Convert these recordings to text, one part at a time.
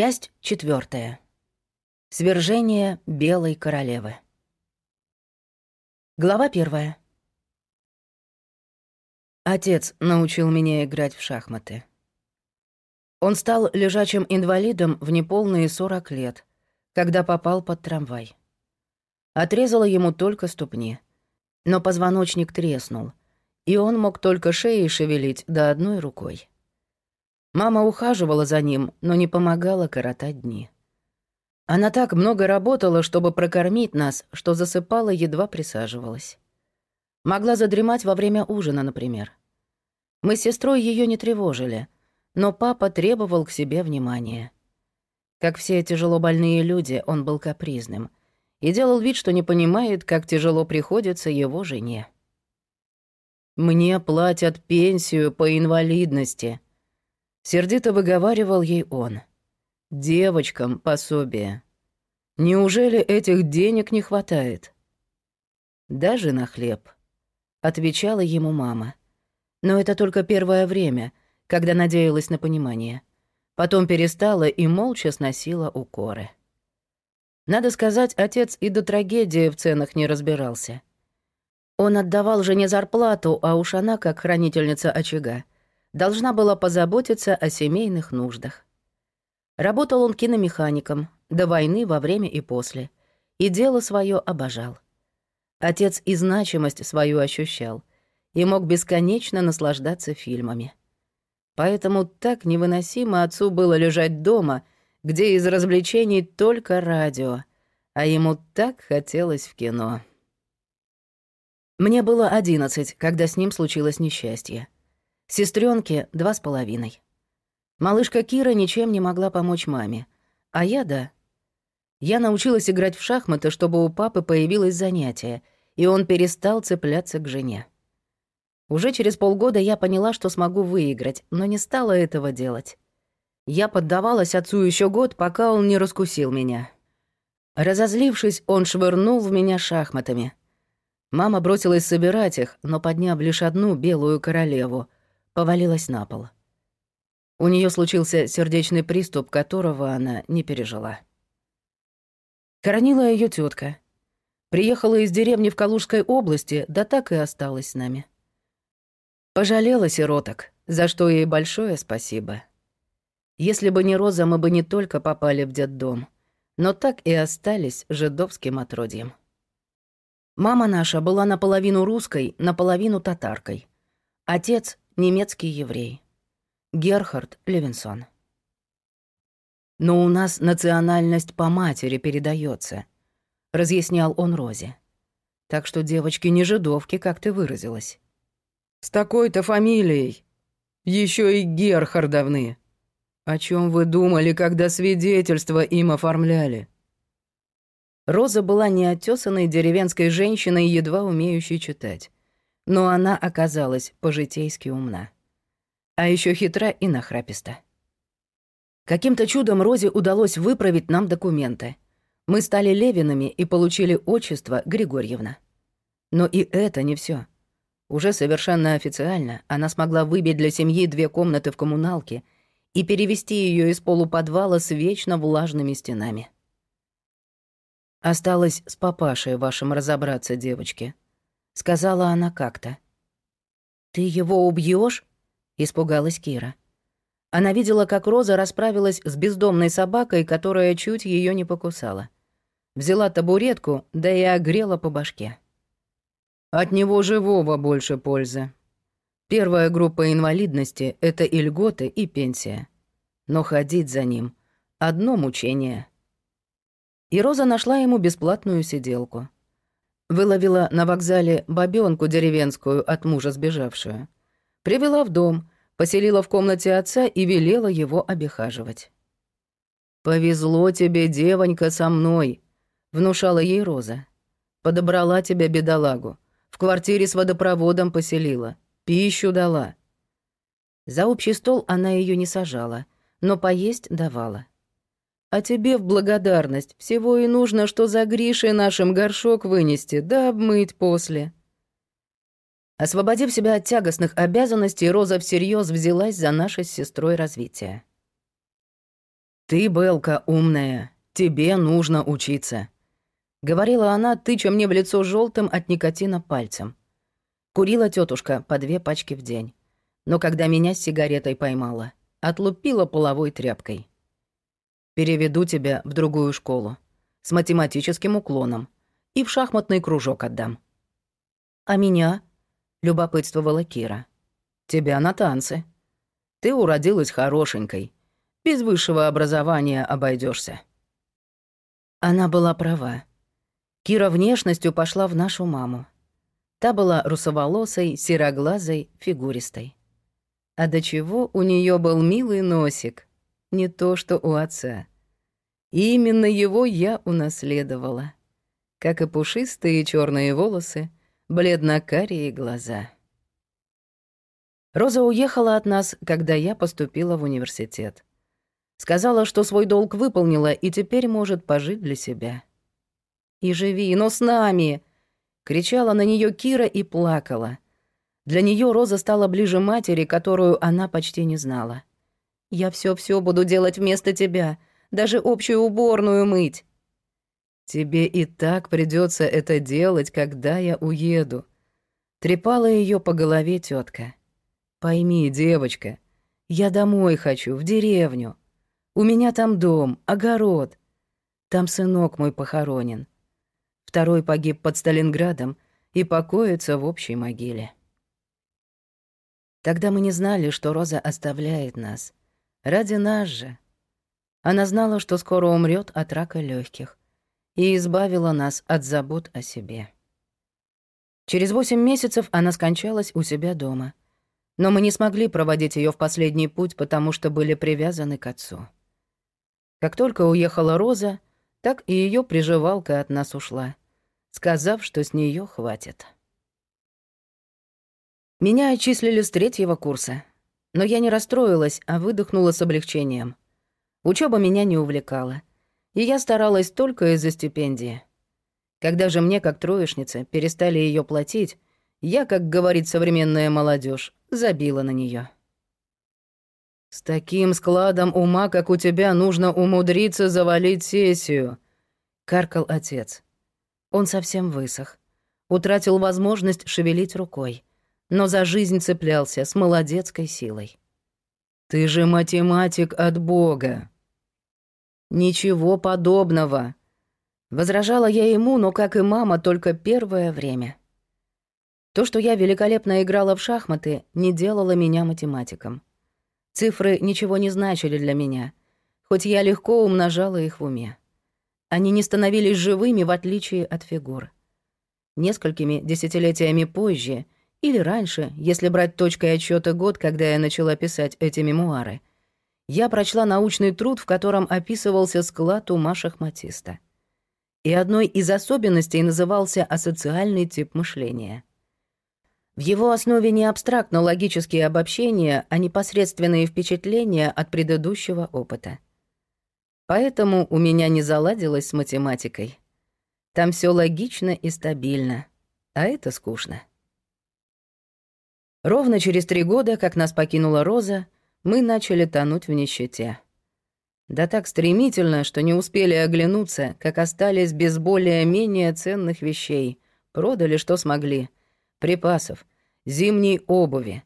Часть четвертая. Свержение Белой Королевы. Глава первая. Отец научил меня играть в шахматы. Он стал лежачим инвалидом в неполные 40 лет, когда попал под трамвай. Отрезало ему только ступни, но позвоночник треснул, и он мог только шеей шевелить да одной рукой. Мама ухаживала за ним, но не помогала коротать дни. Она так много работала, чтобы прокормить нас, что засыпала, едва присаживалась. Могла задремать во время ужина, например. Мы с сестрой ее не тревожили, но папа требовал к себе внимания. Как все тяжело больные люди, он был капризным и делал вид, что не понимает, как тяжело приходится его жене. «Мне платят пенсию по инвалидности», Сердито выговаривал ей он. «Девочкам пособие. Неужели этих денег не хватает?» «Даже на хлеб», — отвечала ему мама. Но это только первое время, когда надеялась на понимание. Потом перестала и молча сносила укоры. Надо сказать, отец и до трагедии в ценах не разбирался. Он отдавал жене зарплату, а уж она, как хранительница очага, должна была позаботиться о семейных нуждах. Работал он киномехаником до войны, во время и после, и дело свое обожал. Отец и значимость свою ощущал и мог бесконечно наслаждаться фильмами. Поэтому так невыносимо отцу было лежать дома, где из развлечений только радио, а ему так хотелось в кино. Мне было одиннадцать, когда с ним случилось несчастье. Сестренке два с половиной. Малышка Кира ничем не могла помочь маме. А я — да. Я научилась играть в шахматы, чтобы у папы появилось занятие, и он перестал цепляться к жене. Уже через полгода я поняла, что смогу выиграть, но не стала этого делать. Я поддавалась отцу еще год, пока он не раскусил меня. Разозлившись, он швырнул в меня шахматами. Мама бросилась собирать их, но подняв лишь одну белую королеву — повалилась на пол. У нее случился сердечный приступ, которого она не пережила. Коронила ее тетка. Приехала из деревни в Калужской области, да так и осталась с нами. Пожалела сироток, за что ей большое спасибо. Если бы не Роза, мы бы не только попали в детдом, но так и остались жидовским отродьем. Мама наша была наполовину русской, наполовину татаркой. Отец немецкий еврей. Герхард Левинсон. «Но у нас национальность по матери передается, разъяснял он Розе. «Так что девочки не жидовки, как ты выразилась». «С такой-то фамилией. Еще и Герхардовны. О чем вы думали, когда свидетельство им оформляли?» Роза была неотесанной деревенской женщиной, едва умеющей читать но она оказалась по-житейски умна. А еще хитра и нахраписта. Каким-то чудом Розе удалось выправить нам документы. Мы стали Левинами и получили отчество Григорьевна. Но и это не все. Уже совершенно официально она смогла выбить для семьи две комнаты в коммуналке и перевести ее из полуподвала с вечно влажными стенами. Осталось с папашей вашим разобраться, девочки, сказала она как-то. «Ты его убьешь? испугалась Кира. Она видела, как Роза расправилась с бездомной собакой, которая чуть ее не покусала. Взяла табуретку, да и огрела по башке. От него живого больше пользы. Первая группа инвалидности — это и льготы, и пенсия. Но ходить за ним — одно мучение. И Роза нашла ему бесплатную сиделку. Выловила на вокзале бабёнку деревенскую от мужа сбежавшую. Привела в дом, поселила в комнате отца и велела его обихаживать. «Повезло тебе, девонька, со мной», — внушала ей Роза. «Подобрала тебя, бедолагу. В квартире с водопроводом поселила. Пищу дала». За общий стол она ее не сажала, но поесть давала. А тебе в благодарность всего и нужно, что за Гришей нашим горшок вынести, да обмыть после». Освободив себя от тягостных обязанностей, Роза всерьез взялась за наше с сестрой развитие. «Ты, Белка, умная, тебе нужно учиться», — говорила она, тыча мне в лицо желтым от никотина пальцем. Курила тетушка по две пачки в день. Но когда меня с сигаретой поймала, отлупила половой тряпкой. «Переведу тебя в другую школу, с математическим уклоном, и в шахматный кружок отдам». «А меня?» — любопытствовала Кира. «Тебя на танцы. Ты уродилась хорошенькой. Без высшего образования обойдешься. Она была права. Кира внешностью пошла в нашу маму. Та была русоволосой, сероглазой, фигуристой. А до чего у нее был милый носик, не то что у отца. И именно его я унаследовала, как и пушистые черные волосы, бледно-карие глаза. Роза уехала от нас, когда я поступила в университет. Сказала, что свой долг выполнила и теперь может пожить для себя. «И живи, но с нами!» Кричала на нее Кира и плакала. Для нее Роза стала ближе матери, которую она почти не знала. «Я все-все буду делать вместо тебя, даже общую уборную мыть». «Тебе и так придется это делать, когда я уеду», — трепала ее по голове тетка. «Пойми, девочка, я домой хочу, в деревню. У меня там дом, огород. Там сынок мой похоронен. Второй погиб под Сталинградом и покоится в общей могиле. Тогда мы не знали, что Роза оставляет нас. Ради нас же. Она знала, что скоро умрет от рака легких, и избавила нас от забот о себе. Через восемь месяцев она скончалась у себя дома. Но мы не смогли проводить ее в последний путь, потому что были привязаны к отцу. Как только уехала Роза, так и ее приживалка от нас ушла сказав, что с нее хватит. Меня отчислили с третьего курса, но я не расстроилась, а выдохнула с облегчением. Учеба меня не увлекала, и я старалась только из-за стипендии. Когда же мне, как троечнице, перестали ее платить, я, как говорит современная молодежь, забила на нее. «С таким складом ума, как у тебя, нужно умудриться завалить сессию», — каркал отец. Он совсем высох. Утратил возможность шевелить рукой. Но за жизнь цеплялся с молодецкой силой. «Ты же математик от Бога!» «Ничего подобного!» Возражала я ему, но, как и мама, только первое время. То, что я великолепно играла в шахматы, не делало меня математиком. Цифры ничего не значили для меня, хоть я легко умножала их в уме. Они не становились живыми, в отличие от фигур. Несколькими десятилетиями позже, или раньше, если брать точкой отсчета год, когда я начала писать эти мемуары, я прочла научный труд, в котором описывался склад ума шахматиста. И одной из особенностей назывался асоциальный тип мышления. В его основе не абстрактно-логические обобщения, а непосредственные впечатления от предыдущего опыта. Поэтому у меня не заладилось с математикой. Там все логично и стабильно, а это скучно. Ровно через три года, как нас покинула Роза, мы начали тонуть в нищете. Да так стремительно, что не успели оглянуться, как остались без более-менее ценных вещей. Продали, что смогли. Припасов, зимней обуви,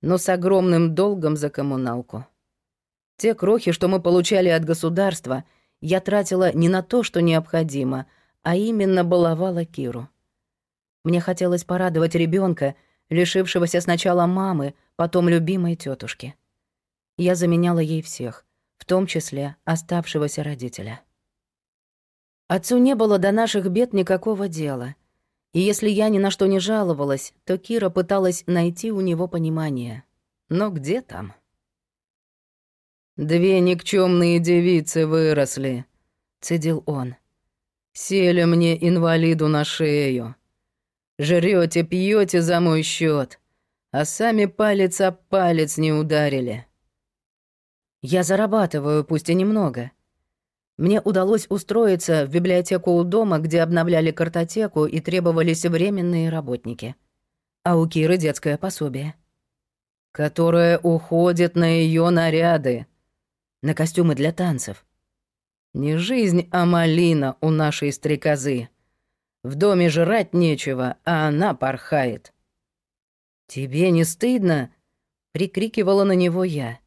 но с огромным долгом за коммуналку. Те крохи, что мы получали от государства, я тратила не на то, что необходимо, а именно баловала Киру. Мне хотелось порадовать ребенка, лишившегося сначала мамы, потом любимой тетушки. Я заменяла ей всех, в том числе оставшегося родителя. Отцу не было до наших бед никакого дела. И если я ни на что не жаловалась, то Кира пыталась найти у него понимание. Но где там? «Две никчемные девицы выросли», — цедил он. «Сели мне инвалиду на шею. Жрете, пьете за мой счет, а сами палец о палец не ударили». «Я зарабатываю, пусть и немного», мне удалось устроиться в библиотеку у дома, где обновляли картотеку и требовались временные работники. А у Киры детское пособие. «Которое уходит на ее наряды», на костюмы для танцев. Не жизнь, а малина у нашей стрекозы. В доме жрать нечего, а она порхает. «Тебе не стыдно?» — прикрикивала на него я.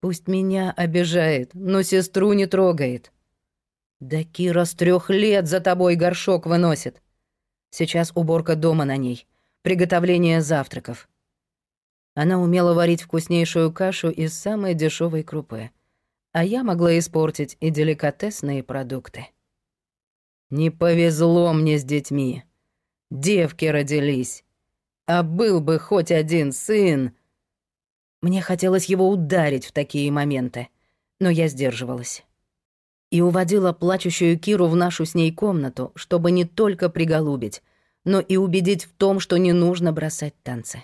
«Пусть меня обижает, но сестру не трогает». «Да Кира с трех лет за тобой горшок выносит. Сейчас уборка дома на ней, приготовление завтраков. Она умела варить вкуснейшую кашу из самой дешевой крупы, а я могла испортить и деликатесные продукты. Не повезло мне с детьми. Девки родились. А был бы хоть один сын. Мне хотелось его ударить в такие моменты, но я сдерживалась. И уводила плачущую Киру в нашу с ней комнату, чтобы не только приголубить, но и убедить в том, что не нужно бросать танцы.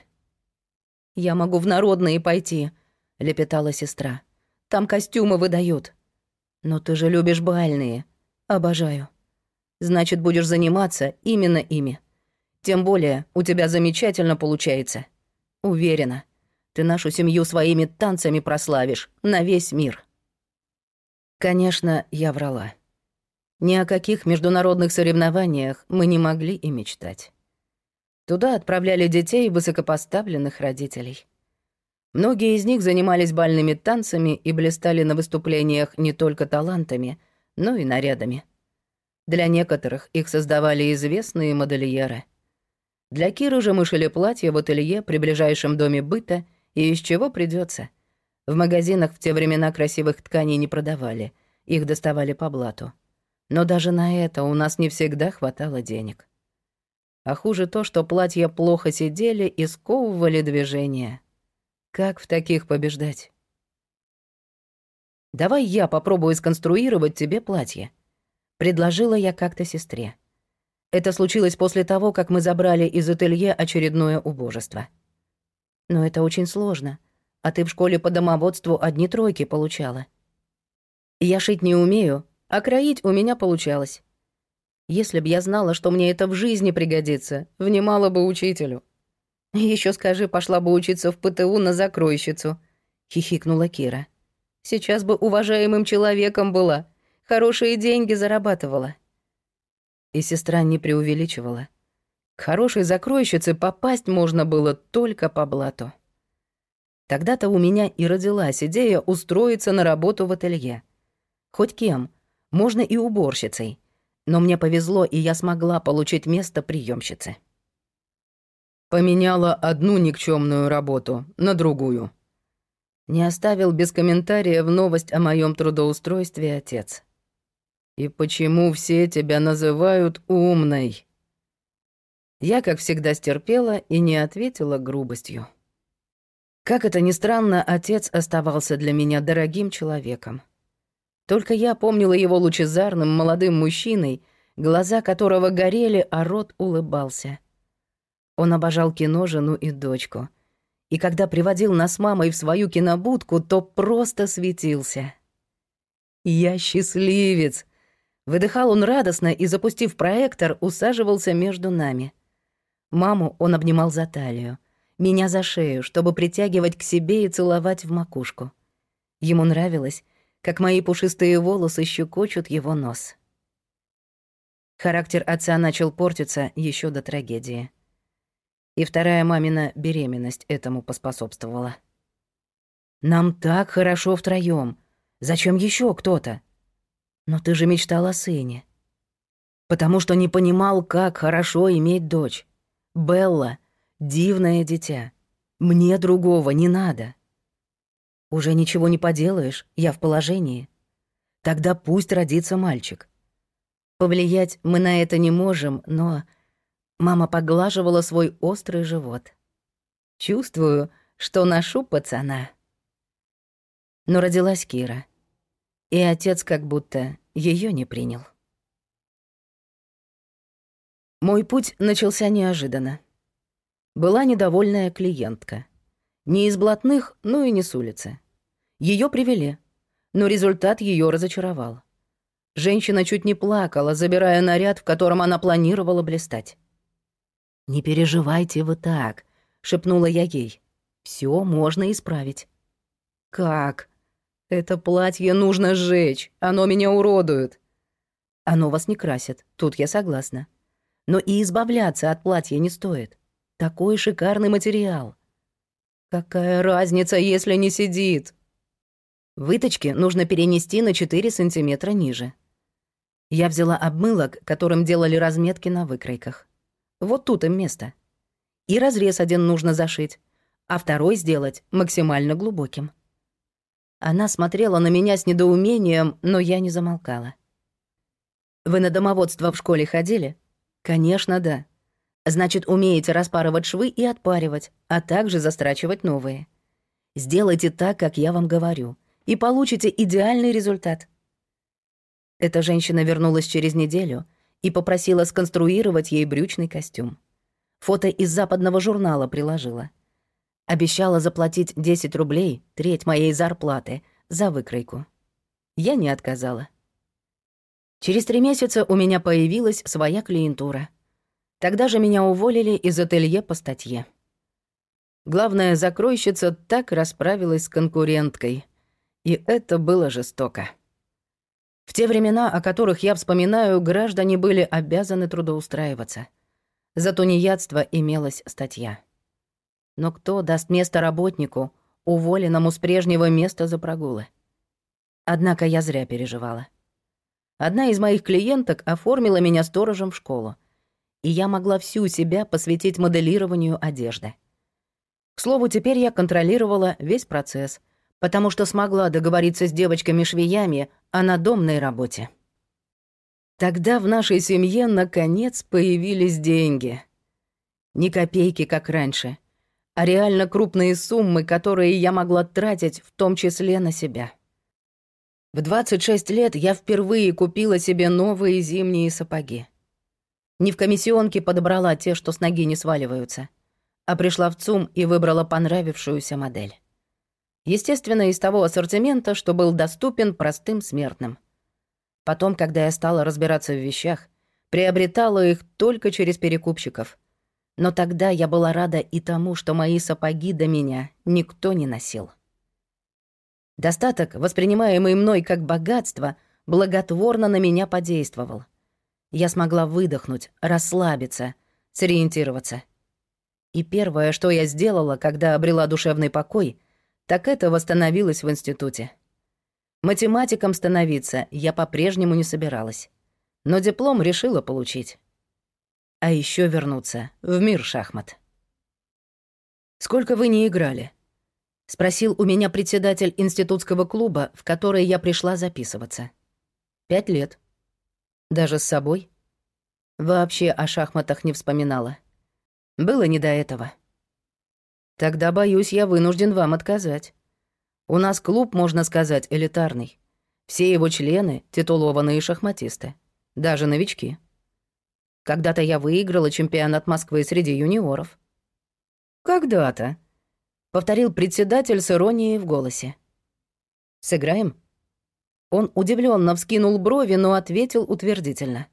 «Я могу в народные пойти», — лепетала сестра. «Там костюмы выдают». «Но ты же любишь бальные». «Обожаю». «Значит, будешь заниматься именно ими. Тем более, у тебя замечательно получается. Уверена, ты нашу семью своими танцами прославишь на весь мир». Конечно, я врала. Ни о каких международных соревнованиях мы не могли и мечтать. Туда отправляли детей высокопоставленных родителей. Многие из них занимались бальными танцами и блистали на выступлениях не только талантами, но и нарядами. Для некоторых их создавали известные модельеры. Для Киры же мы шили платья в ателье при ближайшем доме быта, и из чего придется. В магазинах в те времена красивых тканей не продавали, их доставали по блату. Но даже на это у нас не всегда хватало денег. А хуже то, что платья плохо сидели и сковывали движение. Как в таких побеждать? «Давай я попробую сконструировать тебе платье», — предложила я как-то сестре. Это случилось после того, как мы забрали из ателье очередное убожество. Но это очень сложно, а ты в школе по домоводству одни тройки получала. Я шить не умею, а кроить у меня получалось. Если б я знала, что мне это в жизни пригодится, внимала бы учителю. Еще скажи, пошла бы учиться в ПТУ на закройщицу», — хихикнула Кира. «Сейчас бы уважаемым человеком была, хорошие деньги зарабатывала». И сестра не преувеличивала. К хорошей закройщице попасть можно было только по блату. Тогда-то у меня и родилась идея устроиться на работу в ателье. Хоть кем, можно и уборщицей — но мне повезло, и я смогла получить место приемщицы. Поменяла одну никчемную работу на другую. Не оставил без комментария в новость о моем трудоустройстве отец. И почему все тебя называют умной? Я, как всегда, стерпела и не ответила грубостью. Как это ни странно, отец оставался для меня дорогим человеком. Только я помнила его лучезарным молодым мужчиной, глаза которого горели, а рот улыбался. Он обожал кино, жену и дочку. И когда приводил нас с мамой в свою кинобудку, то просто светился. «Я счастливец!» Выдыхал он радостно и, запустив проектор, усаживался между нами. Маму он обнимал за талию, меня за шею, чтобы притягивать к себе и целовать в макушку. Ему нравилось, как мои пушистые волосы щекочут его нос. Характер отца начал портиться еще до трагедии. И вторая мамина беременность этому поспособствовала. «Нам так хорошо втроём. Зачем еще кто-то? Но ты же мечтал о сыне. Потому что не понимал, как хорошо иметь дочь. Белла — дивное дитя. Мне другого не надо. Уже ничего не поделаешь, я в положении. Тогда пусть родится мальчик. Повлиять мы на это не можем, но... Мама поглаживала свой острый живот. Чувствую, что ношу пацана. Но родилась Кира. И отец как будто ее не принял. Мой путь начался неожиданно. Была недовольная клиентка — не из блатных, но и не с улицы. Ее привели, но результат ее разочаровал. Женщина чуть не плакала, забирая наряд, в котором она планировала блистать. «Не переживайте вы так», — шепнула я ей. Все можно исправить». «Как?» Это платье нужно сжечь, оно меня уродует. Оно вас не красит, тут я согласна. Но и избавляться от платья не стоит. Такой шикарный материал. Какая разница, если не сидит? Выточки нужно перенести на 4 сантиметра ниже. Я взяла обмылок, которым делали разметки на выкройках. Вот тут им место. И разрез один нужно зашить, а второй сделать максимально глубоким. Она смотрела на меня с недоумением, но я не замолкала. «Вы на домоводство в школе ходили?» «Конечно, да. Значит, умеете распарывать швы и отпаривать, а также застрачивать новые. Сделайте так, как я вам говорю, и получите идеальный результат». Эта женщина вернулась через неделю и попросила сконструировать ей брючный костюм. Фото из западного журнала приложила. Обещала заплатить 10 рублей, треть моей зарплаты, за выкройку. Я не отказала. Через три месяца у меня появилась своя клиентура. Тогда же меня уволили из ателье по статье. Главная закройщица так расправилась с конкуренткой. И это было жестоко. В те времена, о которых я вспоминаю, граждане были обязаны трудоустраиваться. За тунеядство имелась статья. Но кто даст место работнику, уволенному с прежнего места за прогулы? Однако я зря переживала. Одна из моих клиенток оформила меня сторожем в школу, и я могла всю себя посвятить моделированию одежды. К слову, теперь я контролировала весь процесс, потому что смогла договориться с девочками-швеями о надомной работе. Тогда в нашей семье наконец появились деньги. Ни копейки, как раньше — а реально крупные суммы, которые я могла тратить, в том числе на себя. В 26 лет я впервые купила себе новые зимние сапоги. Не в комиссионке подобрала те, что с ноги не сваливаются, а пришла в ЦУМ и выбрала понравившуюся модель. Естественно, из того ассортимента, что был доступен простым смертным. Потом, когда я стала разбираться в вещах, приобретала их только через перекупщиков — но тогда я была рада и тому, что мои сапоги до меня никто не носил. Достаток, воспринимаемый мной как богатство, благотворно на меня подействовал. Я смогла выдохнуть, расслабиться, сориентироваться. И первое, что я сделала, когда обрела душевный покой, так это восстановилась в институте. Математиком становиться я по-прежнему не собиралась, но диплом решила получить а еще вернуться в мир шахмат. «Сколько вы не играли?» — спросил у меня председатель институтского клуба, в который я пришла записываться. «Пять лет. Даже с собой?» Вообще о шахматах не вспоминала. Было не до этого. Тогда, боюсь, я вынужден вам отказать. У нас клуб, можно сказать, элитарный. Все его члены — титулованные шахматисты. Даже новички. Когда-то я выиграла чемпионат Москвы среди юниоров». «Когда-то», — повторил председатель с иронией в голосе. «Сыграем?» Он удивленно вскинул брови, но ответил утвердительно.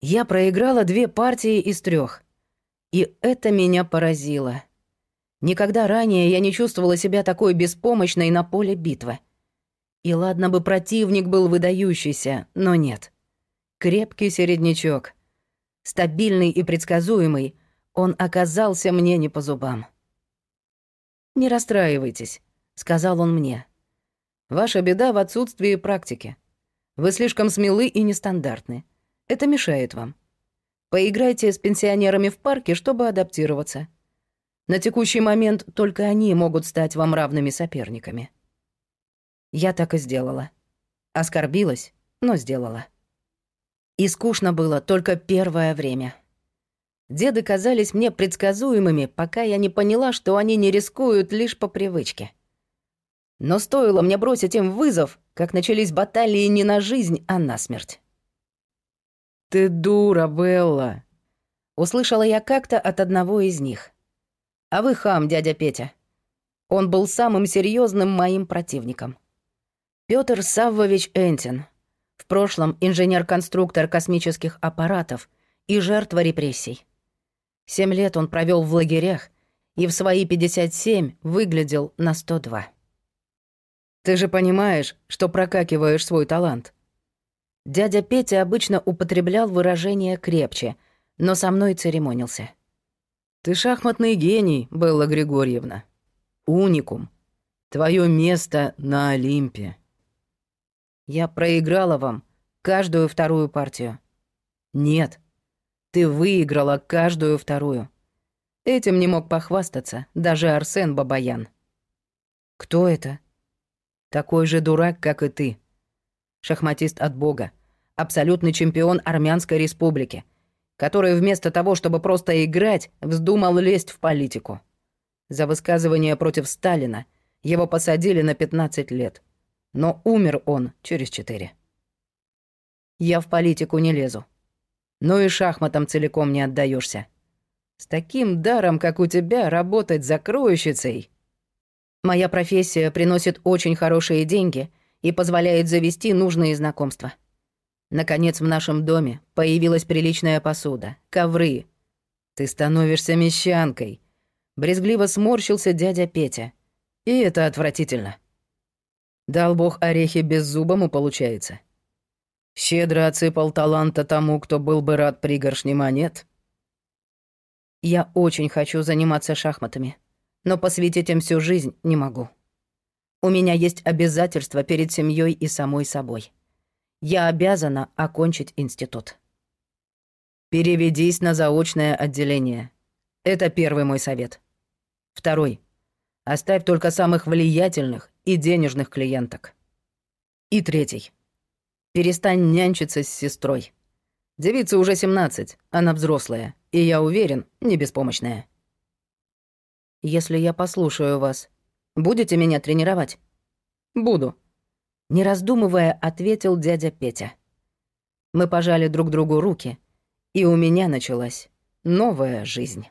«Я проиграла две партии из трех, и это меня поразило. Никогда ранее я не чувствовала себя такой беспомощной на поле битвы. И ладно бы противник был выдающийся, но нет. Крепкий середнячок, стабильный и предсказуемый, он оказался мне не по зубам. «Не расстраивайтесь», — сказал он мне. «Ваша беда в отсутствии практики. Вы слишком смелы и нестандартны. Это мешает вам. Поиграйте с пенсионерами в парке, чтобы адаптироваться. На текущий момент только они могут стать вам равными соперниками». Я так и сделала. Оскорбилась, но сделала. И скучно было только первое время. Деды казались мне предсказуемыми, пока я не поняла, что они не рискуют лишь по привычке. Но стоило мне бросить им вызов, как начались баталии не на жизнь, а на смерть. «Ты дура, Белла!» Услышала я как-то от одного из них. «А вы хам, дядя Петя». Он был самым серьезным моим противником. Пётр Саввович Энтин, в прошлом инженер-конструктор космических аппаратов и жертва репрессий. Семь лет он провел в лагерях и в свои 57 выглядел на 102. Ты же понимаешь, что прокакиваешь свой талант. Дядя Петя обычно употреблял выражение крепче, но со мной церемонился. Ты шахматный гений, Белла Григорьевна. Уникум. Твое место на Олимпе. Я проиграла вам каждую вторую партию. Нет. Ты выиграла каждую вторую. Этим не мог похвастаться даже Арсен Бабаян. Кто это? Такой же дурак, как и ты. Шахматист от бога. Абсолютный чемпион Армянской республики. Который вместо того, чтобы просто играть, вздумал лезть в политику. За высказывание против Сталина его посадили на 15 лет. Но умер он через 4. Я в политику не лезу. Ну и шахматам целиком не отдаешься. С таким даром, как у тебя, работать закроющицей Моя профессия приносит очень хорошие деньги и позволяет завести нужные знакомства. Наконец, в нашем доме появилась приличная посуда, ковры. Ты становишься мещанкой. Брезгливо сморщился дядя Петя. И это отвратительно. Дал бог орехи беззубому, получается. Щедро отсыпал таланта тому, кто был бы рад пригоршни монет. Я очень хочу заниматься шахматами но посвятить им всю жизнь не могу. У меня есть обязательства перед семьей и самой собой. Я обязана окончить институт. Переведись на заочное отделение. Это первый мой совет. Второй. Оставь только самых влиятельных и денежных клиенток. И третий. Перестань нянчиться с сестрой. Девице уже 17, она взрослая, и, я уверен, не беспомощная. Если я послушаю вас, будете меня тренировать? Буду. Не раздумывая, ответил дядя Петя. Мы пожали друг другу руки, и у меня началась новая жизнь.